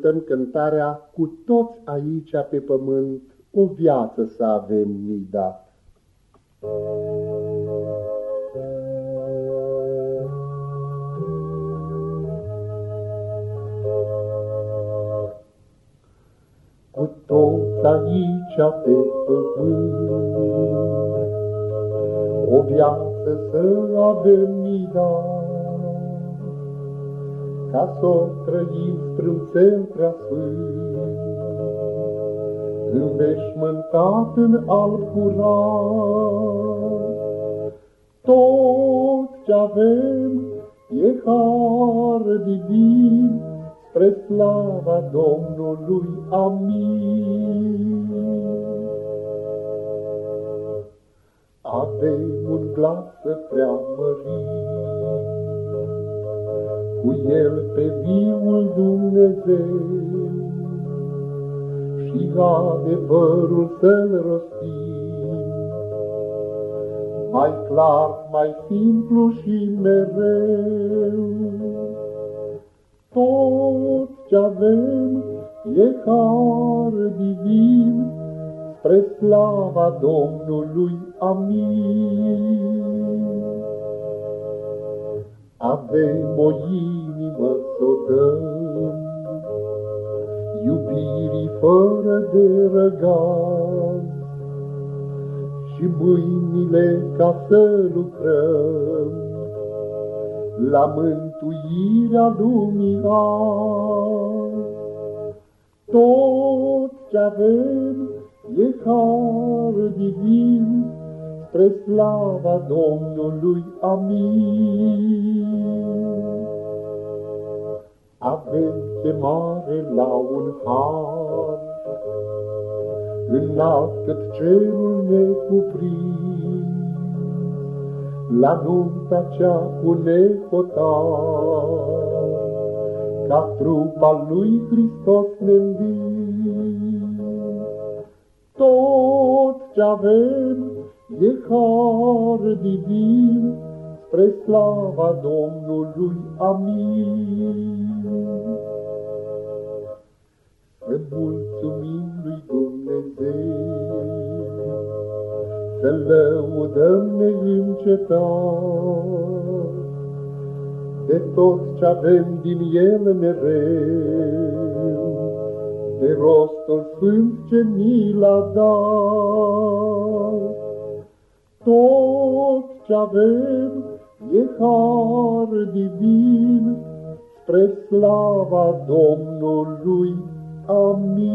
cântăm cântarea Cu toți aici pe pământ o viață să avem ni dat. Cu toți aici pe pământ o viață să avem ni dat ca să o trăim strâmțel prea sfânt. Înveșmântat în alb curat, tot ce avem e har divin, spre slava Domnului. Amin. Avem un glas să preamărim, cu el pe viul Dumnezeu și adevărul să-l rostim. Mai clar, mai simplu și mereu, tot ce avem e har divin, spre slava Domnului. Amin. Avem o inimă să dăm, Iubirii fără de răgaz, Și mâinile ca să lucrăm, La mântuirea lumii Tot ce avem e har divin, spre slava Domnului. Amin. Avem chemare la un har, înalt cât cerul necuprins, la nunta cea cu nehotar, ca trupa lui Hristos ne Tot ce avem e har divin, spre slava Domnului. Amin. Să mulțumim lui Dumnezeu, să lăudăm neîncetat, de tot ce avem din El mereu, de rostul sfânt ce ni l-a dat. Tot ce avem e har divin, Spre slava Domnului. Amin.